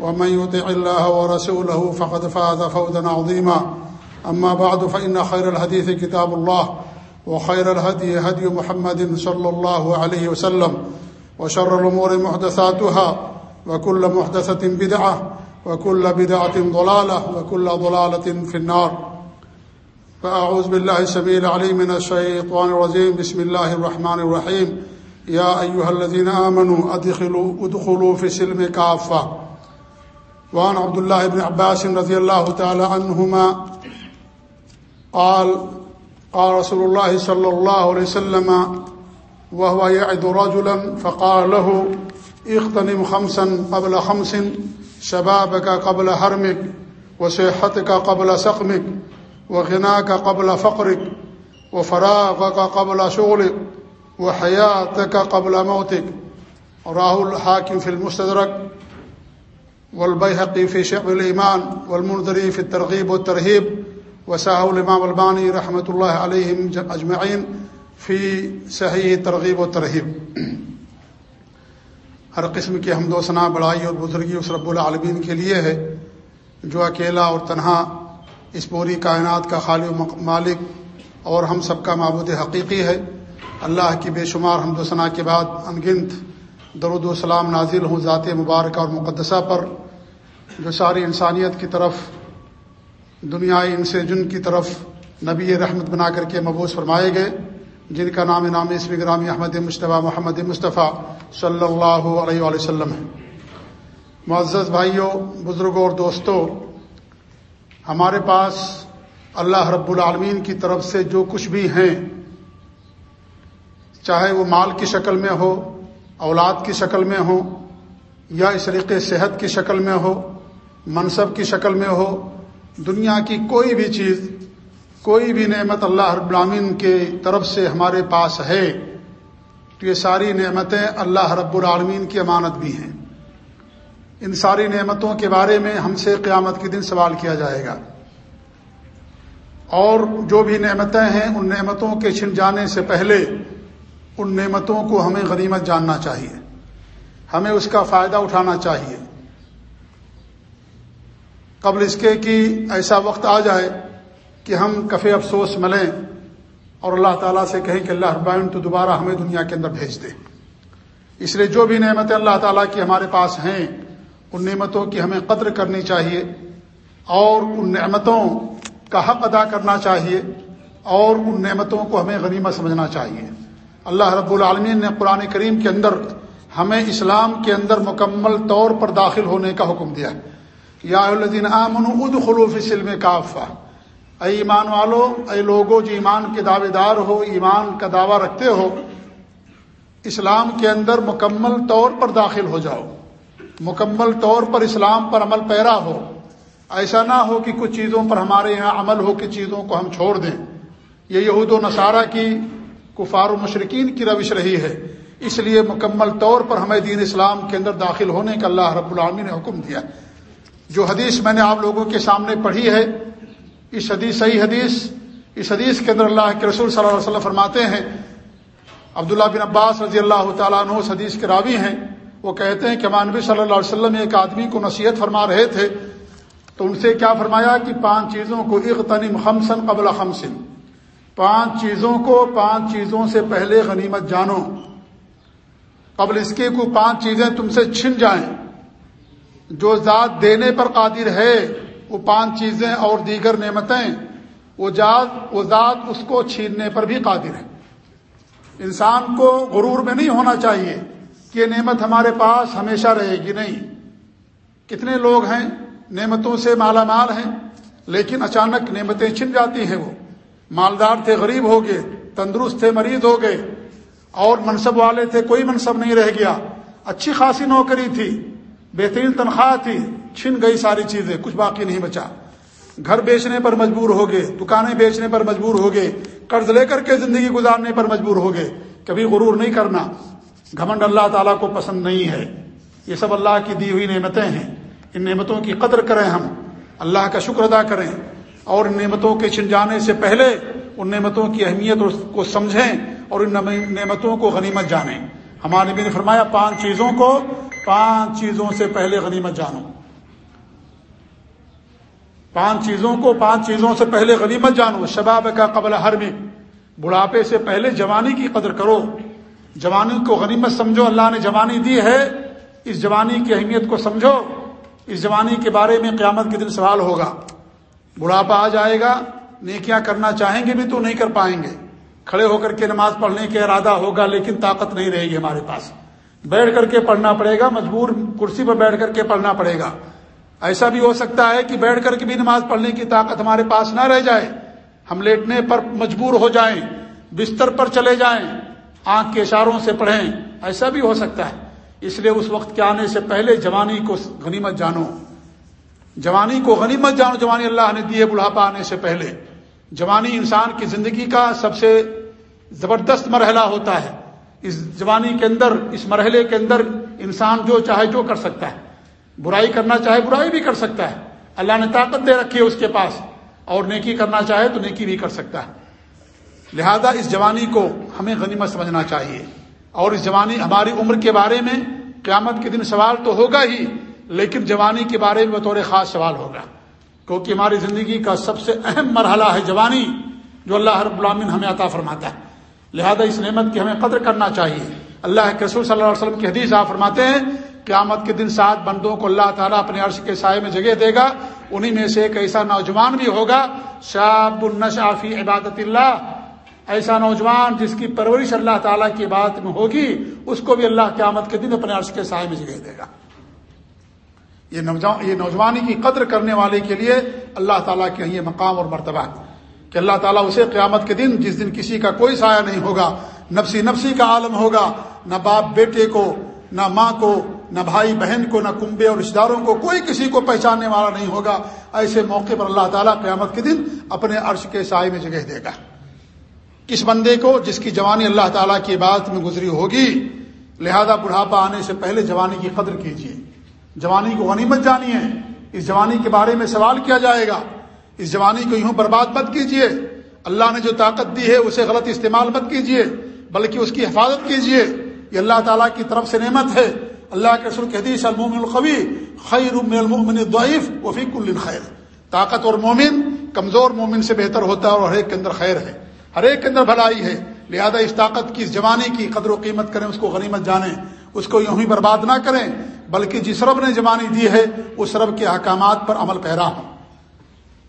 ومن يطع الله ورسوله فقد فاز فوزا عظيما. أما بعد فإن خير الحديث كتاب الله وخير الهدي هدي محمد صلى الله عليه وسلم وشر الأمور محدثاتها وكل محدثة بدعة وكل بدعة ضلالة وكل ضلالة في النار. فأعوذ بالله السبيل علي من الشيطان الرجيم. بسم الله الرحمن الرحيم. يا أيها الذين آمنوا أدخلوا, أدخلوا في سلم كافة. وعن عبد الله بن عباس رضي الله تعالى عنهما قال قال رسول الله صلى الله عليه وسلم وهو يعد رجلا فقال له اغتنم خمسا قبل خمس، شبابك قبل حرمك وصحتك قبل سقمك، وغناك قبل فقرك، وفراغك قبل شغلك، وحياتك قبل موتك. راہ الحاکم فی المستدرک والبیحقی فی شعب الایمان والمنذری فی الترغیب والترہیب وساہ الامام البانی رحمۃ اللہ علیہ اجمعین فی صحیح ترغیب و ترہیب ہر قسم کی حمد و ثناء بڑائی اور بزرگی اس رب العالمین کے لیے ہے، جو اکیلا اور تنہا اس پوری کائنات کا خالی مالک اور ہم سب کا معبود حقیقی ہے۔ اللہ کی بے شمار حمد و ثناء کے بعد انگنت درود و سلام نازل ہوں ذات مبارکہ اور مقدسہ پر، جو ساری انسانیت کی طرف، دنیا ان سے جن کی طرف نبی رحمت بنا کر کے مبوس فرمائے گئے، جن کا نام نام اسم گرامی احمد مشتبہ محمد مصطفیٰ صلی اللہ علیہ وآلہ وسلم ہے۔ معزز بھائیوں، بزرگوں اور دوستوں، ہمارے پاس اللہ رب العالمین کی طرف سے جو کچھ بھی ہیں، چاہے وہ مال کی شکل میں ہو اولاد کی شکل میں ہو، یا اس طریقے صحت کی شکل میں ہو، منصب کی شکل میں ہو، دنیا کی کوئی بھی چیز، کوئی بھی نعمت اللہ رب العالمین کے طرف سے ہمارے پاس ہے، تو یہ ساری نعمتیں اللہ رب العالمین کی امانت بھی ہیں۔ ان ساری نعمتوں کے بارے میں ہم سے قیامت کے دن سوال کیا جائے گا۔ اور جو بھی نعمتیں ہیں، ان نعمتوں کے چھن جانے سے پہلے ان نعمتوں کو ہمیں غنیمت جاننا چاہیے۔ ہمیں اس کا فائدہ اٹھانا چاہیے۔ قبل اس کے کہ ایسا وقت آ جائے کہ ہم کفے افسوس ملیں اور اللہ تعالیٰ سے کہیں کہ اللہ ابائن تو دوبارہ ہمیں دنیا کے اندر بھیج دے۔ اس لیے جو بھی نعمتیں اللہ تعالیٰ کی ہمارے پاس ہیں، ان نعمتوں کی ہمیں قدر کرنی چاہیے اور ان نعمتوں کا حق ادا کرنا چاہیے اور ان نعمتوں کو ہمیں غنیمت سمجھنا چاہیے۔ اللہ رب العالمین نے قرآن کریم کے اندر ہمیں اسلام کے اندر مکمل طور پر داخل ہونے کا حکم دیا یا الدین امن اد خلوف سلم کافا اے ایمان والو، اے لوگو، جو ایمان کے دعوے دار ہو، ایمان کا دعویٰ رکھتے ہو، اسلام کے اندر مکمل طور پر داخل ہو جاؤ۔ مکمل طور پر اسلام پر عمل پیرا ہو۔ ایسا نہ ہو کہ کچھ چیزوں پر ہمارے یہاں عمل ہو کہ چیزوں کو ہم چھوڑ دیں۔ یہ یہود و نصارہ کی کفار و مشرقین کی روش رہی ہے۔ اس لیے مکمل طور پر ہمیں دین اسلام کے اندر داخل ہونے کا اللہ رب العالمین نے حکم دیا۔ جو حدیث میں نے آپ لوگوں کے سامنے پڑھی ہے، اس حدیث صحیح حدیث، اس حدیث کے اندر اللہ کے رسول صلی اللہ علیہ وسلم فرماتے ہیں، عبداللہ بن عباس رضی اللہ تعالیٰ عنہ اس حدیث کے راوی ہیں۔ وہ کہتے ہیں کہ مانوی صلی اللہ علیہ وسلم ایک آدمی کو نصیحت فرما رہے تھے، تو ان سے کیا فرمایا کہ پانچ چیزوں کو اغتنم خمسن قبل خمسن پانچ چیزوں کو، پانچ چیزوں سے پہلے غنیمت جانو۔ قبل اس کے کو پانچ چیزیں تم سے چھن جائیں۔ جو ذات دینے پر قادر ہے، وہ پانچ چیزیں اور دیگر نعمتیں، وہ ذات وہ ذات اس کو چھیننے پر بھی قادر ہے۔ انسان کو غرور میں نہیں ہونا چاہیے کہ یہ نعمت ہمارے پاس ہمیشہ رہے گی نہیں۔ کتنے لوگ ہیں، نعمتوں سے مالا مال ہیں، لیکن اچانک نعمتیں چھن جاتی ہیں وہ۔ مالدار تھے، غریب ہو گئے، تندرست تھے، مریض ہو گئے۔ اور منصب والے تھے، کوئی منصب نہیں رہ گیا۔ اچھی خاصی نوکری تھی، بہترین تنخواہ تھی، چھن گئی ساری چیزیں، کچھ باقی نہیں بچا۔ گھر بیچنے پر مجبور ہو گئے، دکانیں بیچنے پر مجبور ہو گئے، قرض لے کر کے زندگی گزارنے پر مجبور ہو گئے۔ کبھی غرور نہیں کرنا، گھمنڈ اللہ تعالیٰ کو پسند نہیں ہے۔ یہ سب اللہ کی دی ہوئی نعمتیں ہیں۔ ان نعمتوں کی قدر کریں ہم، اللہ کا شکر ادا کریں۔ اور ان نعمتوں کے چھن جانے سے پہلے ان نعمتوں کی اہمیت کو سمجھیں اور ان نعمتوں کو غنیمت جانیں۔ ہمارے نبی نے فرمایا، پانچ چیزوں کو، پانچ چیزوں سے پہلے غنیمت جانو۔ پانچ چیزوں کو پانچ چیزوں سے پہلے غنیمت جانو۔ شباب کا قبل ہر میں بڑھاپے سے پہلے جوانی کی قدر کرو۔ جوانی کو غنیمت سمجھو۔ اللہ نے جوانی دی ہے۔ اس جوانی کی اہمیت کو سمجھو۔ اس جوانی کے بارے میں قیامت کے دن سوال ہوگا۔ بڑھاپا آ جائے گا، نیکیاں کرنا چاہیں گے بھی تو نہیں کر پائیں گے۔ کھڑے ہو کر کے نماز پڑھنے کا ارادہ ہوگا، لیکن طاقت نہیں رہے گی ہمارے پاس۔ بیٹھ کر کے پڑھنا پڑے گا، مجبور کرسی پر بیٹھ کر کے پڑھنا پڑے گا۔ ایسا بھی ہو سکتا ہے کہ بیٹھ کر کے بھی نماز پڑھنے کی طاقت ہمارے پاس نہ رہ جائے۔ ہم لیٹنے پر مجبور ہو جائیں، بستر پر چلے جائیں، آنکھ کے اشاروں سے پڑھیں، ایسا بھی ہو سکتا ہے۔ اس لیے اس وقت کے آنے سے پہلے جوانی کو غنیمت جانو۔ جوانی کو غنیمت جانو، جوانی اللہ نے دیے بڑھاپا آنے سے پہلے۔ جوانی انسان کی زندگی کا سب سے زبردست مرحلہ ہوتا ہے۔ اس جوانی کے اندر، اس مرحلے کے اندر انسان جو چاہے جو کر سکتا ہے۔ برائی کرنا چاہے برائی بھی کر سکتا ہے۔ اللہ نے طاقت دے رکھی ہے اس کے پاس۔ اور نیکی کرنا چاہے تو نیکی بھی کر سکتا ہے۔ لہذا اس جوانی کو ہمیں غنیمت سمجھنا چاہیے۔ اور اس جوانی ہماری عمر کے بارے میں قیامت کے دن سوال تو ہوگا ہی۔ لیکن جوانی کے بارے میں بطور خاص سوال ہوگا۔ کیونکہ ہماری زندگی کا سب سے اہم مرحلہ ہے جوانی، جو اللہ رب العالمین ہمیں عطا فرماتا ہے۔ لہذا اس نعمت کی ہمیں قدر کرنا چاہیے۔ اللہ کے رسول صلی اللہ علیہ وسلم کی حدیث آپ فرماتے ہیں، قیامت کے دن سات بندوں کو اللہ تعالیٰ اپنے عرش کے سائے میں جگہ دے گا۔ انہی میں سے ایک ایسا نوجوان بھی ہوگا، شاب النشافی عبادت اللہ۔ ایسا نوجوان جس کی پرورش اللہ تعالیٰ کی بات میں ہوگی، اس کو بھی اللہ قیامت کے دن اپنے عرش کے سائے میں جگہ دے گا۔ یہ نوجوان یہ نوجوانی کی قدر کرنے والے کے لیے اللہ تعالیٰ کے یہ مقام اور مرتبہ کہ اللہ تعالیٰ اسے قیامت کے دن جس دن کسی کا کوئی سایہ نہیں ہوگا، نفسی نفسی کا عالم ہوگا، نہ باپ بیٹے کو، نہ ماں کو، نہ بھائی بہن کو، نہ کنبے اور رشتے داروں کو کوئی کسی کو پہچاننے والا نہیں ہوگا۔ ایسے موقع پر اللہ تعالیٰ قیامت کے دن اپنے عرش کے سائے میں جگہ دے گا۔ کس بندے کو جس کی جوانی اللہ تعالیٰ کی بات میں گزری ہوگی، لہذا بڑھاپا آنے سے پہلے جوانی کی قدر کیجیے جوانی کو غنیمت جانی ہے۔ اس جوانی کے بارے میں سوال کیا جائے گا۔ اس جوانی کو یوں برباد مت کیجیے اللہ نے جو طاقت دی ہے، اسے غلط استعمال مت کیجیے بلکہ اس کی حفاظت کیجیے یہ اللہ تعالیٰ کی طرف سے نعمت ہے۔ اللہ کے رسول حدیث المومن القوی خیر من الضعیف وفی کل خیر۔ طاقت اور مومن، کمزور مومن سے بہتر ہوتا ہے اور ہر ایک کے اندر خیر ہے۔ ہر ایک کے اندر بھلائی ہے۔ لہذا اس طاقت کی، اس جوانی کی قدر و قیمت کریں، اس کو غنیمت جانیں۔ اس کو یوں ہی برباد نہ کریں۔ بلکہ جس رب نے جوانی دی ہے، اس رب کے احکامات پر عمل پیرا ہوں۔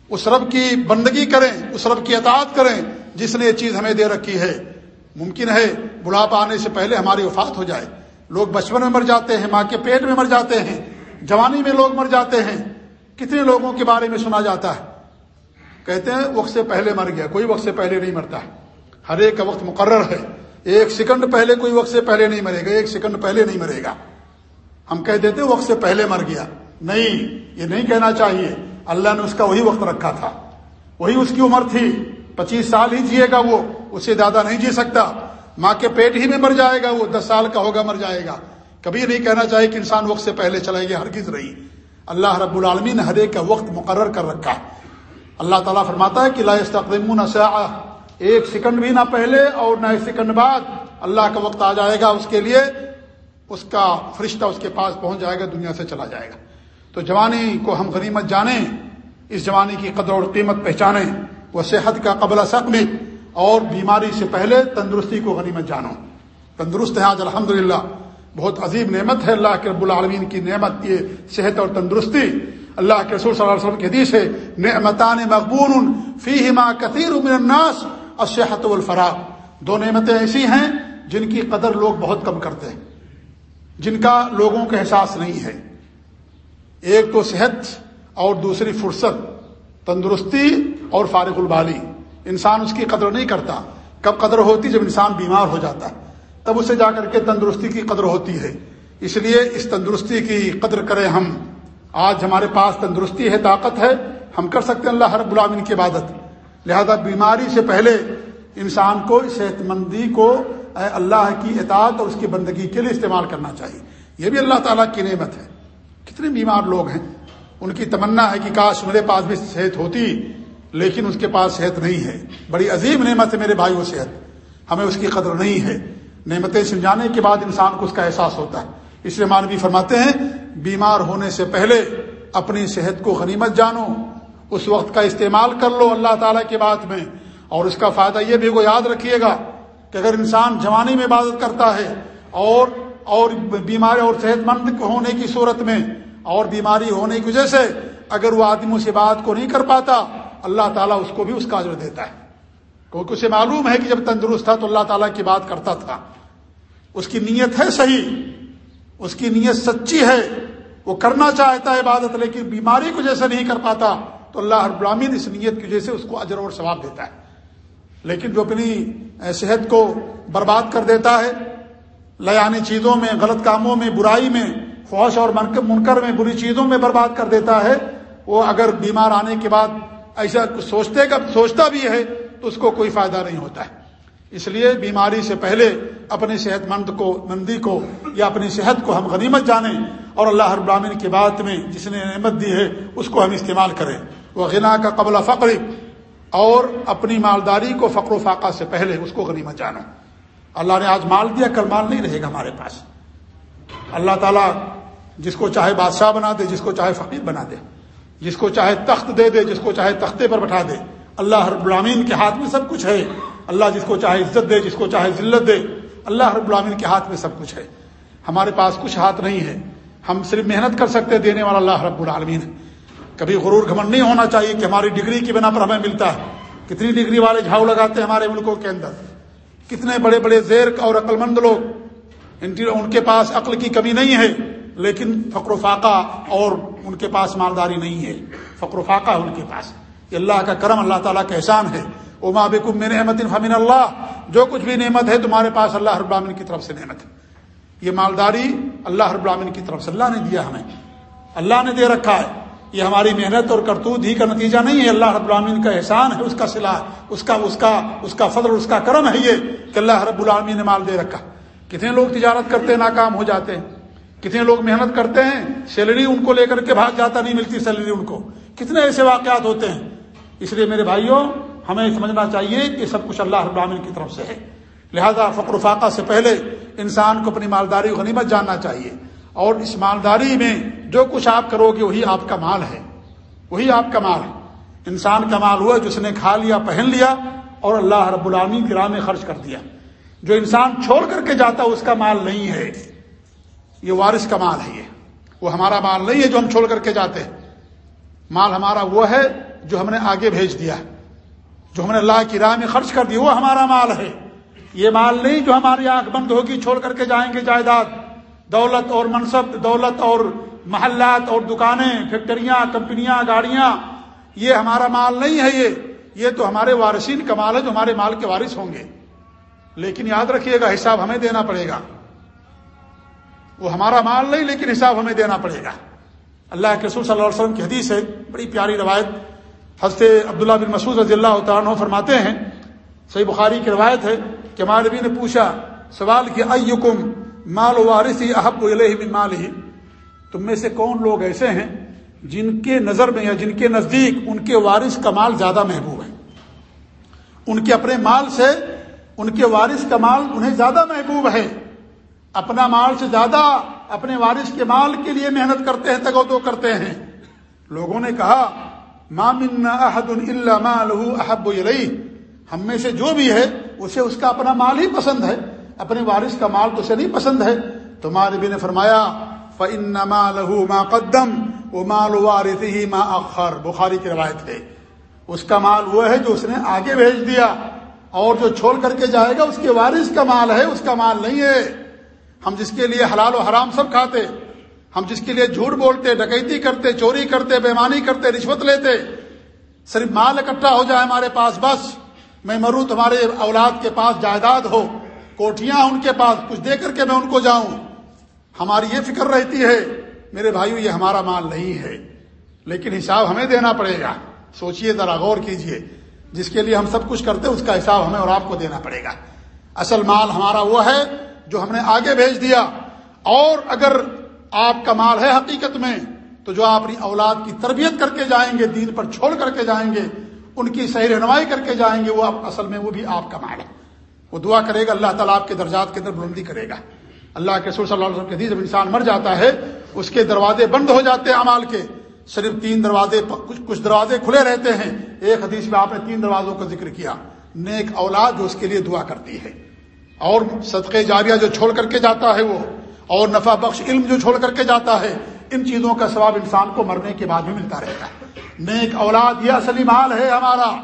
اس رب کی بندگی کریں، اس رب کی اطاعت کریں، جس نے یہ چیز ہمیں دے رکھی ہے۔ ممکن ہے بڑھاپا آنے سے پہلے ہماری وفات ہو جائے۔ لوگ بچپن میں مر جاتے ہیں، ماں کے پیٹ میں مر جاتے ہیں، جوانی میں لوگ مر جاتے ہیں۔ کتنے لوگوں کے بارے میں سنا جاتا ہے؟ کہتے ہیں، وقت سے پہلے مر گیا، کوئی وقت سے پہلے نہیں مرتا۔ ہر ایک کا وقت مقرر ہے۔ ایک سیکنڈ پہلے، کوئی وقت سے پہلے نہیں مرے گا، ایک سیکنڈ پہلے نہیں مرے گا۔ ہم کہہ دیتے وقت سے پہلے مر گیا۔ نہیں، یہ نہیں کہنا چاہیے۔ اللہ نے اس کا وہی وقت رکھا تھا۔ وہی اس کی عمر تھی۔ پچیس سال ہی جیے گا وہ اس سے زیادہ نہیں جی سکتا۔ ماں کے پیٹ ہی میں مر جائے گا وہ، دس سال کا ہوگا، مر جائے گا۔ کبھی نہیں کہنا چاہیے کہ انسان وقت سے پہلے چلے گا ہرگز رہی اللہ رب العالمین نے ہر ایک کا وقت مقرر کر رکھا۔ اللہ تعالیٰ فرماتا ہے کہ لا ایک سیکنڈ بھی نہ پہلے اور نہ ایک سیکنڈ بعد اللہ کا وقت آ جائے گا اس کے لیے۔ اس کا فرشتہ اس کے پاس پہنچ جائے گا، دنیا سے چلا جائے گا۔ تو جوانی کو ہم غنیمت جانیں، اس جوانی کی قدر اور قیمت پہچانیں۔ وہ صحت کا قبل سقم اور بیماری سے پہلے تندرستی کو غنیمت جانو۔ تندرست ہے آج الحمد بہت عظیم نعمت ہے اللہ کے رب العالمین کی نعمت، یہ صحت اور تندرستی۔ اللہ کے رسول صلی اللہ علیہ وسلم کی حدیث ہے، نعمتان مقبول فی ما کثیر من الناس الصحت والفراغ۔ دو نعمتیں ایسی ہیں جن کی قدر لوگ بہت کم کرتے ہیں۔ جن کا لوگوں کا احساس نہیں ہے۔ ایک تو صحت اور دوسری فرصت، تندرستی اور فارغ البالی۔ انسان اس کی قدر نہیں کرتا۔ کب قدر ہوتی؟ جب انسان بیمار ہو جاتا۔ تب اسے جا کر کے تندرستی کی قدر ہوتی ہے۔ اس لیے اس تندرستی کی قدر کریں ہم۔ آج ہمارے پاس تندرستی ہے، طاقت ہے۔ ہم کر سکتے ہیں اللہ رب العالمین کی عبادت۔ لہذا بیماری سے پہلے انسان کو صحت مندی کو اللہ کی اطاعت اور اس کی بندگی کے لیے استعمال کرنا چاہیے۔ یہ بھی اللہ تعالیٰ کی نعمت ہے۔ کتنے بیمار لوگ ہیں۔ ان کی تمنا ہے کہ کاش میرے پاس بھی صحت ہوتی، لیکن اس کے پاس صحت نہیں ہے۔ بڑی عظیم نعمت ہے میرے بھائی وہ صحت۔ ہمیں اس کی قدر نہیں ہے۔ نعمتیں سمجھانے کے بعد انسان کو اس کا احساس ہوتا ہے۔ اس لیے مانوی فرماتے ہیں، بیمار ہونے سے پہلے اپنی صحت کو غنیمت جانو۔ اس وقت کا استعمال کر لو اللہ تعالیٰ کی بات میں۔ اور اس کا فائدہ یہ بھی کو یاد رکھیے گا کہ اگر انسان جوانی میں عبادت کرتا ہے اور اور بیماری اور صحت مند ہونے کی صورت میں اور بیماری ہونے کی وجہ سے اگر وہ آدمی اس بات کو نہیں کر پاتا، اللہ تعالیٰ اس کو بھی اس کا عجر دیتا ہے۔ کیونکہ اسے معلوم ہے کہ جب تندرست تھا تو اللہ تعالیٰ کی بات کرتا تھا۔ اس کی نیت ہے صحیح، اس کی نیت سچی ہے۔ وہ کرنا چاہتا ہے عبادت، لیکن بیماری کو جیسے نہیں کر پاتا۔ تو اللہ ہر ابرامین اس نیت کی وجہ سے اس کو اجر اور ثواب دیتا ہے۔ لیکن جو اپنی صحت کو برباد کر دیتا ہے لیانی چیزوں میں، غلط کاموں میں، برائی میں خوش اور منکر میں، بری چیزوں میں برباد کر دیتا ہے، وہ اگر بیمار آنے کے بعد ایسا سوچتے کا سوچتا بھی ہے، تو اس کو کوئی فائدہ نہیں ہوتا ہے۔ اس لیے بیماری سے پہلے اپنی صحت مند کو مندی کو یا اپنی صحت کو ہم غنیمت جانیں اور اللہ ہر براہین کی بات میں جس نے نعمت دی ہے، اس کو ہم استعمال کریں۔ وہ غنا کا قبل فقر اور اپنی مالداری کو فقر و فاقہ سے پہلے اس کو غنیمت جانو۔ اللہ نے آج مال دیا، کل مال نہیں رہے گا ہمارے پاس۔ اللہ تعالیٰ جس کو چاہے بادشاہ بنا دے، جس کو چاہے فقیر بنا دے۔ جس کو چاہے تخت دے دے، جس کو چاہے تختے پر بٹھا دے۔ اللہ ہر برامین کے ہاتھ میں سب کچھ ہے۔ اللہ جس کو چاہے عزت دے، جس کو چاہے ذلت دے۔ اللہ رب العالمین کے ہاتھ میں سب کچھ ہے۔ ہمارے پاس کچھ ہاتھ نہیں ہے۔ ہم صرف محنت کر سکتے دینے والا اللہ رب العالمین۔ ہے کبھی غرور گھمن نہیں ہونا چاہیے کہ ہماری ڈگری کی بنا پر ہمیں ملتا ہے۔ کتنی ڈگری والے جھاؤ لگاتے ہیں ہمارے ملکوں کے اندر۔ کتنے بڑے بڑے زیر اور عقل مند لوگ۔ ان کے پاس عقل کی کمی نہیں ہے، لیکن فقر و فاقہ اور ان کے پاس مالداری نہیں ہے۔ فقر و فاقہ ہے ان کے پاس۔ یہ اللہ کا کرم، اللہ تعالیٰ کا احسان ہے۔ اما بکم میں نعمت فمن اللہ جو کچھ بھی نعمت ہے، تمہارے پاس اللہ ہر العالمین کی طرف سے نعمت ہے۔ یہ مالداری اللہ ہر العالمین کی طرف سے اللہ نے دیا ہمیں۔ اللہ نے دے رکھا ہے۔ یہ ہماری محنت اور کرتوت ہی کا نتیجہ نہیں ہے۔ اللہ رب العالمین کا احسان ہے، اس کا صلاح اس کا اس کا اس کا فضل اس کا کرم ہے یہ کہ اللہ رب العالمین نے مال دے رکھا۔ کتنے لوگ تجارت کرتے ہیں، ناکام ہو جاتے ہیں۔ کتنے لوگ محنت کرتے ہیں، سیلری ان کو لے کر کے بھاگ جاتا نہیں ملتی سیلری ان کو۔ کتنے ایسے واقعات ہوتے ہیں۔ اس لیے میرے بھائیوں، ہمیں سمجھنا چاہیے کہ سب کچھ اللہ رب العالمین کی طرف سے ہے۔ لہذا فقر و فاقہ سے پہلے انسان کو اپنی مالداری غنیمت جاننا چاہیے۔ اور اس مالداری میں جو کچھ آپ کرو گے وہی آپ کا مال ہے، وہی آپ کا مال ہے۔ انسان کا مال ہوا، جس نے کھا لیا، پہن لیا اور اللہ رب العالمین کی راہ میں خرچ کر دیا۔ جو انسان چھوڑ کر کے جاتا اس کا مال نہیں ہے، یہ وارث کا مال ہے یہ۔ وہ ہمارا مال نہیں ہے جو ہم چھوڑ کر کے جاتے۔ ہیں مال ہمارا وہ ہے جو ہم نے آگے بھیج دیا۔ جو ہم نے اللہ کی راہ میں خرچ کر دیا وہ ہمارا مال ہے۔ یہ مال نہیں جو ہماری آنکھ بند ہوگی، چھوڑ کر کے جائیں گے جائیداد۔ دولت اور منصب، دولت اور محلات اور دکانیں، فیکٹریاں، کمپنیاں، گاڑیاں، یہ ہمارا مال نہیں ہے یہ۔ یہ تو ہمارے وارثین کا مال ہے جو ہمارے مال کے وارث ہوں گے۔ لیکن یاد رکھیے گا، حساب ہمیں دینا پڑے گا۔ وہ ہمارا مال نہیں، لیکن حساب ہمیں دینا پڑے گا۔ اللہ کے رسول صلی اللہ علیہ وسلم کی حدیث ہے، بڑی پیاری روایت۔ حضرت عبداللہ بن مسعود رضی اللہ تعالیٰ فرماتے ہیں، صحیح بخاری کی روایت ہے کہ ہمارے نبی نے پوچھا، سوال کیا، ایکم مال وارثی احب من مال ہی تم میں سے کون لوگ ایسے ہیں جن کے نظر میں یا جن کے نزدیک ان کے وارث کا مال زیادہ محبوب ہے؟ ان کے اپنے مال سے ان کے وارث کا مال انہیں زیادہ محبوب ہے۔ اپنا مال سے زیادہ اپنے وارث کے مال کے لیے محنت کرتے ہیں تگو تو کرتے ہیں۔ لوگوں نے کہا مامن احد اللہ مال احب ہم میں سے جو بھی ہے، اسے اس کا اپنا مال ہی پسند ہے۔ اپنے وارث کا مال تو اسے نہیں پسند ہے۔ تو ماں نبی نے فرمایا فنما لہو ما قدم وہ مال وارث ہی ما اخر بخاری کی روایت ہے۔ اس کا مال وہ ہے جو اس نے آگے بھیج دیا۔ اور جو چھوڑ کر کے جائے گا، اس کے وارث کا مال ہے، اس کا مال نہیں ہے۔ ہم جس کے لیے حلال و حرام سب کھاتے، ہم جس کے لیے جھوٹ بولتے، ڈکیتی کرتے، چوری کرتے، بےمانی کرتے، رشوت لیتے، صرف مال اکٹھا ہو جائے ہمارے پاس، بس میں مروں، تمہارے اولاد کے پاس جائیداد ہو، کوٹیاں ان کے پاس، کچھ دے کر کے میں ان کو جاؤں۔ ہماری یہ فکر رہتی ہے، میرے بھائیو، یہ ہمارا مال نہیں ہے۔ لیکن حساب ہمیں دینا پڑے گا۔ سوچئے ذرا غور کیجیے۔ جس کے لیے ہم سب کچھ کرتے، اس کا حساب ہمیں اور آپ کو دینا پڑے گا۔ اصل مال ہمارا وہ ہے جو ہم نے آگے بھیج دیا۔ اور اگر آپ کا مال ہے حقیقت میں، تو جو آپ اپنی اولاد کی تربیت کر کے جائیں گے، دین پر چھوڑ کر کے جائیں گے، ان کی صحیح رہنمائی کر کے جائیں گے، وہ اصل میں وہ بھی آپ کا مال ہے۔ وہ دعا کرے گا، اللہ تعالیٰ آپ کے درجات کے اندر بلندی کرے گا۔ اللہ کے سور صلی اللہ علیہ وسلم کے حدیث جب انسان مر جاتا ہے، اس کے دروازے بند ہو جاتے ہیں امال کے۔ صرف تین دروازے، کچھ کچھ دروازے کھلے رہتے ہیں۔ ایک حدیث میں آپ نے تین دروازوں کا ذکر کیا۔ نیک اولاد جو اس کے لیے دعا کرتی ہے۔ اور صدقے جاریہ جو چھوڑ کر کے جاتا ہے وہ۔ اور نفع بخش علم جو چھوڑ کر کے جاتا ہے۔ ان چیزوں کا ثواب انسان کو مرنے کے بعد بھی ملتا رہتا ہے۔ نیک اولاد، یہ اصلی مال ہے ہمارا۔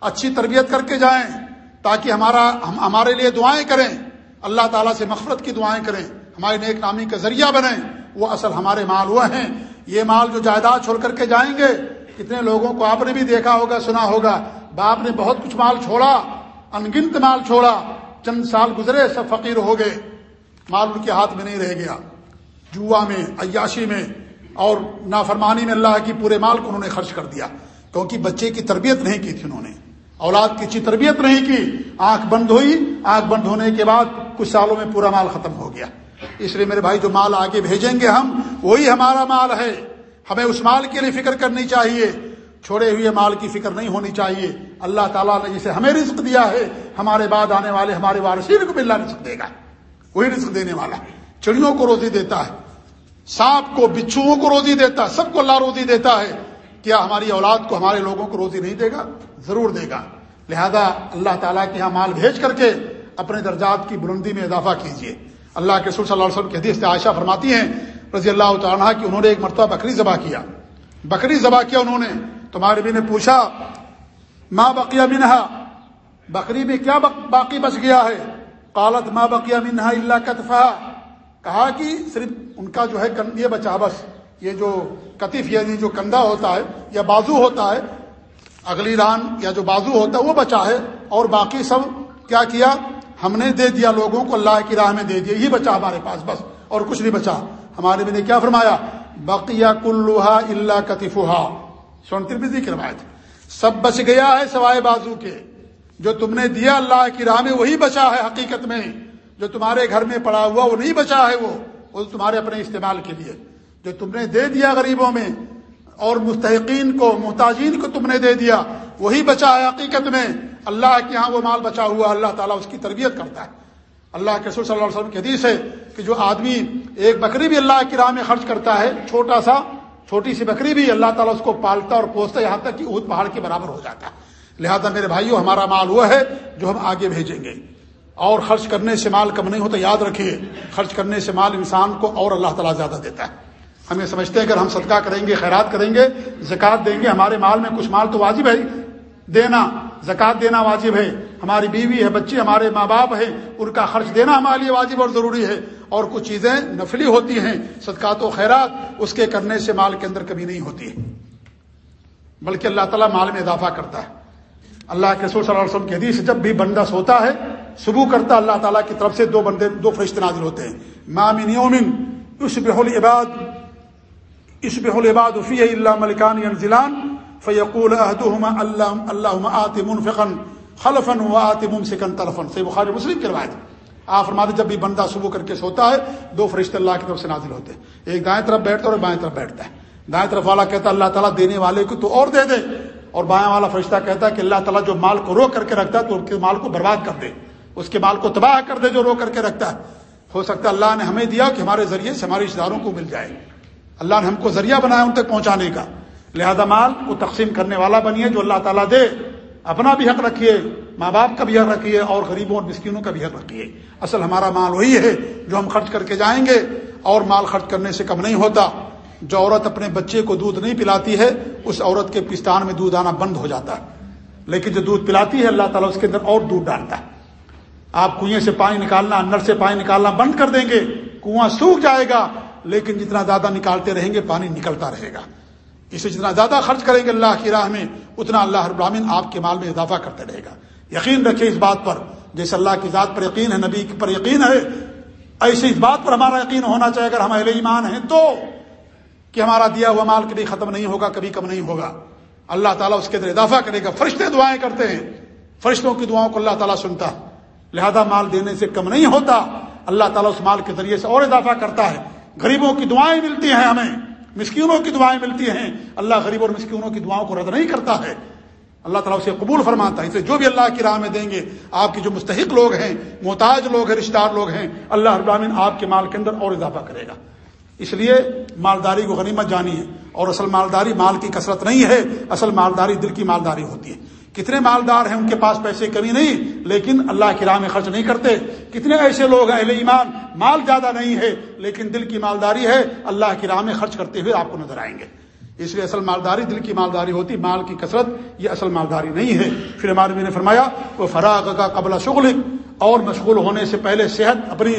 اچھی تربیت کر کے جائیں تاکہ ہمارا ہم ہمارے لیے دعائیں کریں۔ اللہ تعالیٰ سے مغفرت کی دعائیں کریں ہماری نیک نامی کا ذریعہ بنیں، وہ اصل ہمارے مال وہ ہیں۔ یہ مال جو جائیداد چھوڑ کر کے جائیں گے، کتنے لوگوں کو آپ نے بھی دیکھا ہوگا، سنا ہوگا۔ باپ نے بہت کچھ مال چھوڑا، انگنت مال چھوڑا، چند سال گزرے، سب فقیر ہو گئے۔ مال ان کے ہاتھ میں نہیں رہ گیا۔ جوا میں، عیاشی میں اور نافرمانی میں اللہ کی پورے مال کو انہوں نے خرچ کر دیا۔ کیونکہ بچے کی تربیت نہیں کی تھی انہوں نے۔ اولاد کی اچھی تربیت نہیں کی۔ آنکھ بند ہوئی۔ آنکھ بند ہونے کے بعد کچھ سالوں میں پورا مال ختم ہو گیا۔ اس لیے میرے بھائی، جو مال آگے بھیجیں گے ہم، وہی ہمارا مال ہے۔ ہمیں اس مال کے لیے فکر کرنی چاہیے۔ چھوڑے ہوئے مال کی فکر نہیں ہونی چاہیے۔ اللہ تعالیٰ نے جسے ہمیں رزق دیا ہے، ہمارے بعد آنے والے، ہمارے وارثین کو بھی اللہ رزق دے گا۔ وہی رزق دینے والا چڑیوں کو روزی دیتا ہے۔ سانپ کو، بچھوؤں کو روزی دیتا ہے۔ سب کو اللہ روزی دیتا ہے۔ کیا ہماری اولاد کو، ہمارے لوگوں کو روزی نہیں دے گا؟ ضرور دے گا۔ لہذا اللہ تعالیٰ کے یہاں مال بھیج کر کے اپنے درجات کی بلندی میں اضافہ کیجیے اللہ کے سر صلی اللہ علیہ وسلم کی حدیث سے عائشہ فرماتی ہیں، رضی اللہ تعالیٰ کہ انہوں نے ایک مرتبہ بکری ذبح کیا۔ بکری ذبح کیا انہوں نے۔ تمہارے بھی نے پوچھا ماں بقیہ منہا؟ بکری میں کیا باقی بچ گیا ہے؟ قالت ماں بقیہ منہا اللہ کتفا کہا کہ صرف ان کا جو ہے یہ بچا بس۔ یہ جو کتف یعنی جو کندھا ہوتا ہے یا بازو ہوتا ہے، اگلی ران یا جو بازو ہوتا ہے وہ بچا ہے۔ اور باقی سب کیا کیا؟ ہم نے دے دیا، لوگوں کو اللہ کی راہ میں دے دیا یہ بچا ہمارے پاس، بس، اور کچھ نہیں بچا۔ ہمارے بھی نے کیا فرمایا؟ بقیہ کلوہا اللہ کتفا سونتر بھی ذکر روایت۔ سب بچ گیا ہے سوائے بازو کے۔ جو تم نے دیا اللہ کی راہ میں، وہی بچا ہے حقیقت میں۔ جو تمہارے گھر میں پڑا ہوا، وہ نہیں بچا ہے وہ۔ وہ تمہارے اپنے استعمال کے لیے۔ جو تم نے دے دیا غریبوں میں اور مستحقین کو، محتاجین کو تم نے دے دیا، وہی بچا ہے حقیقت میں۔ اللہ کے ہاں وہ مال بچا ہوا اللہ تعالیٰ اس کی تربیت کرتا ہے۔ اللہ کے صلی اللہ علیہ وسلم کی حدیث ہے کہ جو آدمی ایک بکری بھی اللہ کی راہ میں خرچ کرتا ہے، چھوٹا سا، چھوٹی سی بکری بھی اللہ تعالیٰ اس کو پالتا اور پوستا، یہاں تک کہ اود پہاڑ کے برابر ہو جاتا ہے۔ لہذا میرے بھائیوں ہمارا مال وہ ہے جو ہم آگے بھیجیں گے۔ اور خرچ کرنے سے مال کم نہیں ہوتا، یاد رکھیے، خرچ کرنے سے مال انسان کو اور اللہ تعالیٰ زیادہ دیتا ہے۔ ہمیں سمجھتے ہیں اگر ہم صدقہ کریں گے، خیرات کریں گے، زکوٰۃ دیں گے، ہمارے مال میں کچھ مال تو واجب ہے، دینا، زکوٰۃ دینا واجب ہے، ہماری بیوی ہے بچے ہمارے ماں باپ ہیں، ان کا خرچ دینا ہمارے لیے واجب اور ضروری ہے، اور کچھ چیزیں نفلی ہوتی ہیں، صدقات و خیرات اس کے کرنے سے مال کے اندر کبھی نہیں ہوتی بلکہ اللہ تعالیٰ مال میں اضافہ کرتا ہے۔ اللہ کے رسول صلی اللہ علیہ وسلم کی حدیث جب بھی بندہ سوتا ہے شروع کرتا اللہ تعالیٰ کی طرف سے دو بندے، دو فرشتے نازل ہوتے ہیں۔ مامن یومن اس بحل عباد اس بحل عباد فی اللہ ملکان ضلان فیقول احدهما اللہ اللہ آت منفقن خلفن و آت ممسکن طرفن سے بخاری مسلم کی روایت آپ فرماتے جب بھی بندہ صبح کر کے سوتا ہے، دو فرشتے اللہ کی طرف سے نازل ہوتے ہیں۔ ایک دائیں طرف بیٹھتا ہے اور بائیں طرف بیٹھتا ہے۔ دائیں طرف والا کہتا ہے، اللہ تعالیٰ دینے والے کو تو اور دے دے۔ اور بائیں والا فرشتہ کہتا ہے کہ اللہ تعالیٰ جو مال کو روک کر کے رکھتا ہے، تو اس کے مال کو برباد کر دے۔ اس کے مال کو تباہ کر دے جو روک کر کے رکھتا ہے۔ ہو سکتا ہے اللہ نے ہمیں دیا کہ ہمارے ذریعے سے ہمارے رشتے داروں کو مل جائے۔ اللہ نے ہم کو ذریعہ بنایا ان تک پہنچانے کا۔ لہذا مال کو تقسیم کرنے والا بنیے جو اللہ تعالیٰ دے۔ اپنا بھی حق رکھیے ماں باپ کا بھی حق رکھیے اور غریبوں اور مسکینوں کا بھی حق رکھیے۔ اصل ہمارا مال وہی ہے جو ہم خرچ کر کے جائیں گے۔ اور مال خرچ کرنے سے کم نہیں ہوتا۔ جو عورت اپنے بچے کو دودھ نہیں پلاتی ہے، اس عورت کے پستان میں دودھ آنا بند ہو جاتا ہے۔ لیکن جو دودھ پلاتی ہے، اللہ تعالیٰ اس کے اندر اور دودھ ڈالتا ہے۔ آپ کنویں سے پانی نکالنا نر سے پانی نکالنا بند کر دیں گے۔ کنواں سوکھ جائے گا۔ لیکن جتنا زیادہ نکالتے رہیں گے، پانی نکلتا رہے گا۔ اسے جتنا زیادہ خرچ کریں گے اللہ کی راہ میں، اتنا اللہ رب العالمین آپ کے مال میں اضافہ کرتے رہے گا۔ یقین رکھے اس بات پر، جیسے اللہ کی ذات پر یقین ہے، نبی پر یقین ہے، ایسے اس بات پر ہمارا یقین ہونا چاہیے۔ اگر ہم اہل ایمان ہیں تو کہ ہمارا دیا ہوا مال کبھی ختم نہیں ہوگا، کبھی کم نہیں ہوگا۔ اللہ تعالیٰ اس کے اندر اضافہ کرے گا۔ فرشتے دعائیں کرتے ہیں۔ فرشتوں کی دعاؤں کو اللہ تعالیٰ سنتا۔ ہے لہذا مال دینے سے کم نہیں ہوتا۔ اللہ تعالیٰ اس مال کے ذریعے سے اور اضافہ کرتا ہے۔ غریبوں کی دعائیں ملتی ہیں ہمیں، مسکینوں کی دعائیں ملتی ہیں۔ اللہ غریب اور مسکینوں کی دعاؤں کو رد نہیں کرتا ہے۔ اللہ تعالیٰ اسے قبول فرماتا ہے۔ اسے جو بھی اللہ کی راہ میں دیں گے، آپ کے جو مستحق لوگ ہیں، محتاج لوگ ہیں، رشتہ دار لوگ ہیں، اللہ ابراہین آپ کے مال کے اندر اور اضافہ کرے گا۔ اس لیے مالداری کو غنیمت جانی ہے۔ اور اصل مالداری مال کی کثرت نہیں ہے، اصل مالداری دل کی مالداری ہوتی ہے۔ کتنے مالدار ہیں ان کے پاس پیسے کمی نہیں، لیکن اللہ کی راہ میں خرچ نہیں کرتے۔ کتنے ایسے لوگ ہیں اہل ایمان، مال زیادہ نہیں ہے، لیکن دل کی مالداری ہے۔ اللہ کی راہ میں خرچ کرتے ہوئے آپ کو نظر آئیں گے۔ اس لیے اصل مالداری دل کی مالداری ہوتی، مال کی کثرت، یہ اصل مالداری نہیں ہے۔ پھر ہمارے نے فرمایا، وہ فراغ کا قبل شغل اور مشغول ہونے سے پہلے صحت اپنی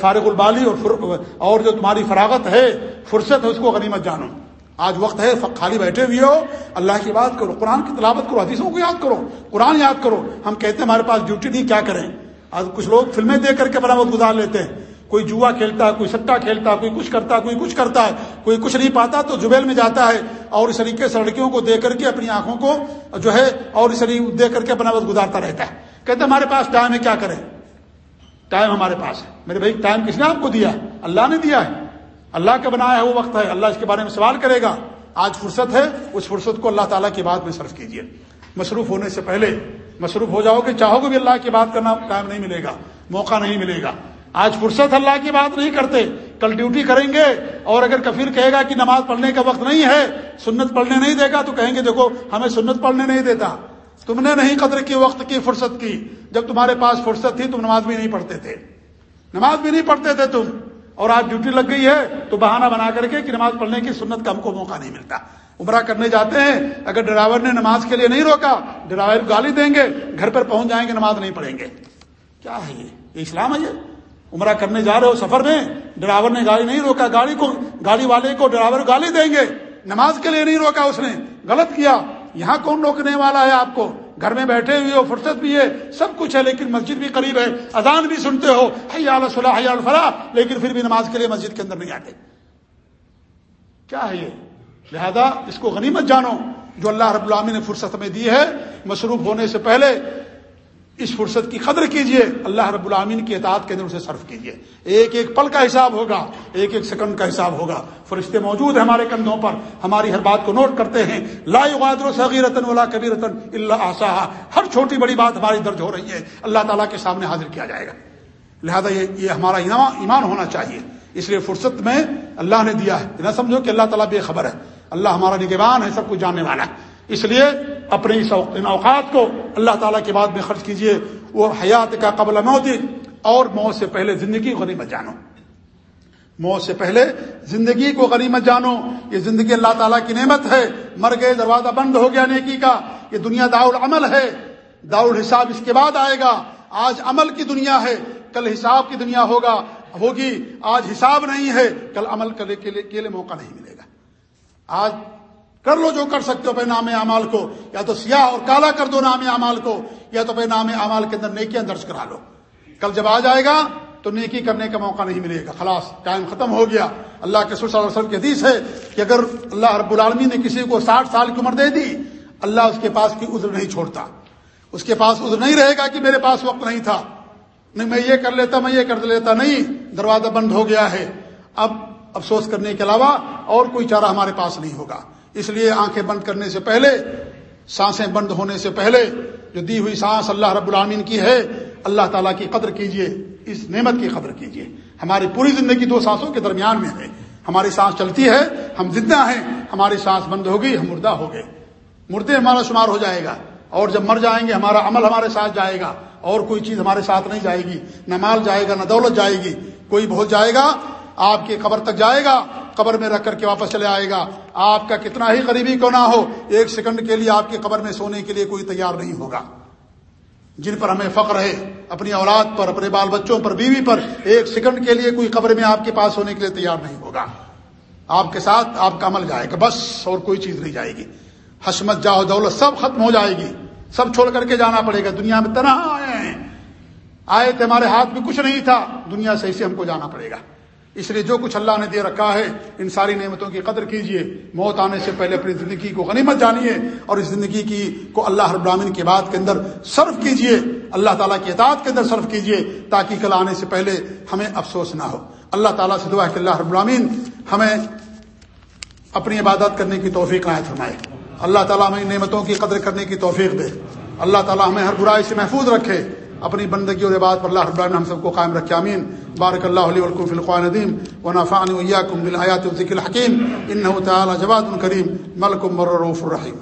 فارغ البالی اور اور جو تمہاری فراغت ہے، فرصت ہے، اس کو غنیمت جانو۔ آج وقت ہے خالی بیٹھے ہوئے ہو۔ اللہ کی بات کرو، قرآن کی تلاوت کرو، حدیثوں کو یاد کرو، قرآن یاد کرو۔ ہم کہتے ہیں ہمارے پاس ڈیوٹی نہیں، کیا کریں؟ آج کچھ لوگ فلمیں دیکھ کر کے بڑا وقت گزار لیتے ہیں۔ کوئی جوا کھیلتا ہے، کوئی سٹا کھیلتا ہے، کوئی کچھ کرتا ہے، کوئی کچھ کرتا ہے۔ کوئی کچھ نہیں پاتا تو جبیل میں جاتا ہے اور اس طریقے سے لڑکیوں کو دے کر کے اپنی آنکھوں کو جو ہے اور اس طریقے دے کر کے اپنا وقت گزارتا رہتا ہے۔ کہتے ہمارے پاس ٹائم ہے، کیا کریں؟ ٹائم ہمارے پاس ہے۔ میرے بھائی ٹائم کس نے آپ کو دیا؟ ہے اللہ نے دیا ہے۔ اللہ کا بنایا ہے وہ وقت ہے، اللہ اس کے بارے میں سوال کرے گا۔ آج فرصت ہے، اس فرصت کو اللہ تعالیٰ کی بات میں صرف کیجیے۔ مصروف ہونے سے پہلے مصروف ہو جاؤ گے چاہو گے بھی اللہ کی بات کرنا ٹائم نہیں ملے گا، موقع نہیں ملے گا۔ آج فرصت اللہ کی بات نہیں کرتے، کل ڈیوٹی کریں گے۔ اور اگر کفیر کہے گا کہ نماز پڑھنے کا وقت نہیں ہے، سنت پڑھنے نہیں دے گا تو کہیں گے دیکھو، ہمیں سنت پڑھنے نہیں دیتا۔ تم نے نہیں قدر کی وقت کی، فرصت کی۔ جب تمہارے پاس فرصت تھی، تم نماز بھی نہیں پڑھتے تھے۔ نماز بھی نہیں پڑھتے تھے تم۔ اور آج ڈیوٹی لگ گئی ہے تو بہانہ بنا کر کے کہ نماز پڑھنے کی سنت کا ہم کو موقع نہیں ملتا۔ عمرہ کرنے جاتے ہیں، اگر ڈرائیور نے نماز کے لیے نہیں روکا، ڈرائیور گالی دیں گے، گھر پر پہنچ جائیں گے، نماز نہیں پڑھیں گے۔ کیا ہے یہ؟ اسلام ہے یہ؟ عمرہ کرنے جا رہے ہو سفر میں، ڈرائیور نے گاڑی نہیں روکا گاڑی کو گاڑی والے کو ڈرائیور گالی دیں گے۔ نماز کے لیے نہیں روکا اس نے۔ غلط کیا۔ یہاں کون روکنے والا ہے آپ کو؟ گھر میں بیٹھے ہوئے ہو، فرصت بھی ہے، سب کچھ ہے، لیکن مسجد بھی قریب ہے۔ اذان بھی سنتے ہو حیال صلاح حیال فلاح لیکن پھر بھی نماز کے لیے مسجد کے اندر نہیں آتے۔ کیا ہے یہ؟ لہذا اس کو غنیمت جانو۔ جو اللہ رب العامی نے فرصت میں دی ہے، مصروف ہونے سے پہلے اس فرصت کی قدر کیجیے۔ اللہ رب العامین کی اطاعت کے اندر اسے صرف کیجیے۔ ایک ایک پل کا حساب ہوگا، ایک ایک سیکنڈ کا حساب ہوگا۔ فرشتے موجود ہیں ہمارے کندھوں پر، ہماری ہر بات کو نوٹ کرتے ہیں۔ لا یغادر صغیرۃ ولا کبیرۃ الا احصاها ہر چھوٹی بڑی بات ہماری درج ہو رہی ہے۔ اللہ تعالیٰ کے سامنے حاضر کیا جائے گا۔ لہذا یہ یہ ہمارا ایمان ہونا چاہیے۔ اس لیے فرصت میں اللہ نے دیا ہے۔ نہ سمجھو کہ اللہ تعالیٰ بے خبر ہے۔ اللہ ہمارا نگبان ہے، سب کچھ جاننے والا ہے۔ اس لیے اپنے اس اوقات کو اللہ تعالیٰ کے بعد میں خرچ کیجیے۔ وہ حیات کا قبل موت اور موت سے پہلے زندگی کو غنیمت جانو۔ موت سے پہلے زندگی کو غنیمت جانو۔ یہ زندگی اللہ تعالیٰ کی نعمت ہے۔ مر گئے، دروازہ بند ہو گیا نیکی کا۔ یہ دنیا داؤ العمل ہے۔ داؤ الحساب اس کے بعد آئے گا۔ آج عمل کی دنیا ہے۔ کل حساب کی دنیا ہوگا۔ ہوگی، آج حساب نہیں ہے۔ کل عمل کرنے کے لیے موقع نہیں ملے گا۔ آج کر لو جو کر سکتے ہو پہ نام اعمال کو، یا تو سیاہ اور کالا کر دو نام اعمال کو، یا تو پہ نام اعمال کے اندر نیکیاں درج کرا لو۔ کل جب آ جائے گا تو نیکی کرنے کا موقع نہیں ملے گا۔ خلاص، ٹائم ختم ہو گیا۔ اللہ کے صلی اللہ علیہ وسلم کی حدیث ہے کہ اگر اللہ رب العالمی نے کسی کو ساٹھ سال کی عمر دے دی، اللہ اس کے پاس کی عذر نہیں چھوڑتا۔ اس کے پاس عذر نہیں رہے گا کہ میرے پاس وقت نہیں تھا۔ نہیں، میں یہ کر لیتا، میں یہ کر لیتا، نہیں، دروازہ بند ہو گیا ہے۔ اب افسوس کرنے کے علاوہ اور کوئی چارہ ہمارے پاس نہیں ہوگا۔ اس لیے آنکھیں بند کرنے سے پہلے، سانسیں بند ہونے سے پہلے جو دی ہوئی سانس اللہ رب العامین کی ہے، اللہ تعالیٰ کی قدر کیجیے، اس نعمت کی قدر کیجیے۔ ہماری پوری زندگی دو سانسوں کے درمیان میں ہے۔ ہماری سانس چلتی ہے، ہم زندہ ہیں، ہماری سانس بند ہوگی، ہم مردہ ہو گئے۔ مردے ہمارا شمار ہو جائے گا۔ اور جب مر جائیں گے، ہمارا عمل ہمارے ساتھ جائے گا۔ اور کوئی چیز ہمارے ساتھ نہیں جائے گی۔ نہ مال جائے گا، نہ دولت جائے گی۔ کوئی بہت جائے گا آپ کے قبر تک جائے گا، قبر میں رکھ کر کے واپس چلے آئے گا۔ آپ کا کتنا ہی قریبی کو نہ ہو، ایک سیکنڈ کے لیے آپ کی قبر میں سونے کے لیے کوئی تیار نہیں ہوگا۔ جن پر ہمیں فخر ہے، اپنی اولاد پر، اپنے بال بچوں پر، بیوی پر، ایک سیکنڈ کے لیے کوئی قبر میں آپ کے پاس ہونے کے لیے تیار نہیں ہوگا۔ آپ کے ساتھ آپ کا عمل جائے گا، بس اور کوئی چیز نہیں جائے گی۔ حسمت جاؤ، دولت سب ختم ہو جائے گی۔ سب چھوڑ کر کے جانا پڑے گا۔ دنیا میں تنہا آئے ہیں۔ آئے تھے، ہمارے ہاتھ میں کچھ نہیں تھا۔ دنیا سے اسے ہم کو جانا پڑے گا۔ اس لیے جو کچھ اللہ نے دے رکھا ہے، ان ساری نعمتوں کی قدر کیجیے موت آنے سے پہلے اپنی زندگی کو غنیمت جانیے اور اس زندگی کی کو اللہ ہر براہین کے بعد کے اندر صرف کیجیے اللہ تعالیٰ کی اطاعت کے اندر صرف کیجیے تاکہ کل آنے سے پہلے ہمیں افسوس نہ ہو۔ اللہ تعالیٰ سے دعا کہ اللہ ابرامین ہمیں اپنی عبادت کرنے کی توفیق نہ فرمائے۔ اللہ تعالیٰ ہمیں نعمتوں کی قدر کرنے کی توفیق دے۔ اللہ تعالیٰ ہمیں ہر برائی سے محفوظ رکھے۔ اپنی بندگی اور عبادت پر اللہ رب ہم سب کو قائم رکھے امین بارک اللہ علیہ ولکم فی القوان ندیم و نافان ویاکم بالآیات الذکر الحکیم انه تعالی جواد کریم ملک مرروف الرحیم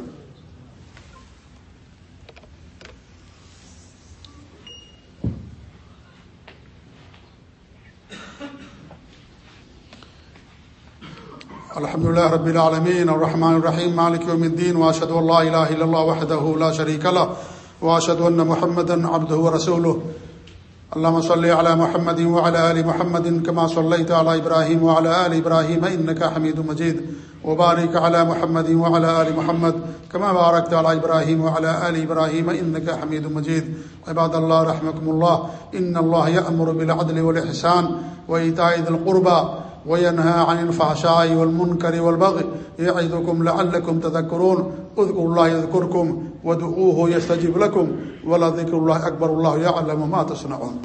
الحمد لله رب العالمين. الرحمن الرحيم. مالك يوم الدين. واشهد ان لا اله الا الله وحده لا شريك له. واشهد ان محمدا عبده ورسوله. اللهم صل على محمد وعلى ال محمد كما صليت على ابراهيم وعلى ال ابراهيم انك حميد مجيد وبارك على محمد وعلى ال محمد كما باركت على ابراهيم وعلى ال ابراهيم انك حميد مجيد عباد الله رحمكم الله ان الله يأمر بالعدل والاحسان وايتاء ذي القربى وينهى عن الفحشاء والمنكر والبغي يعظكم لعلكم تذكرون اذكروا الله يذكركم ودعوه يستجب لكم ولا ذكر الله أكبر الله يعلم ما تصنعون